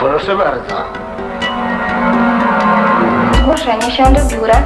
Proszę bardzo. Zgłoszenie się do biura.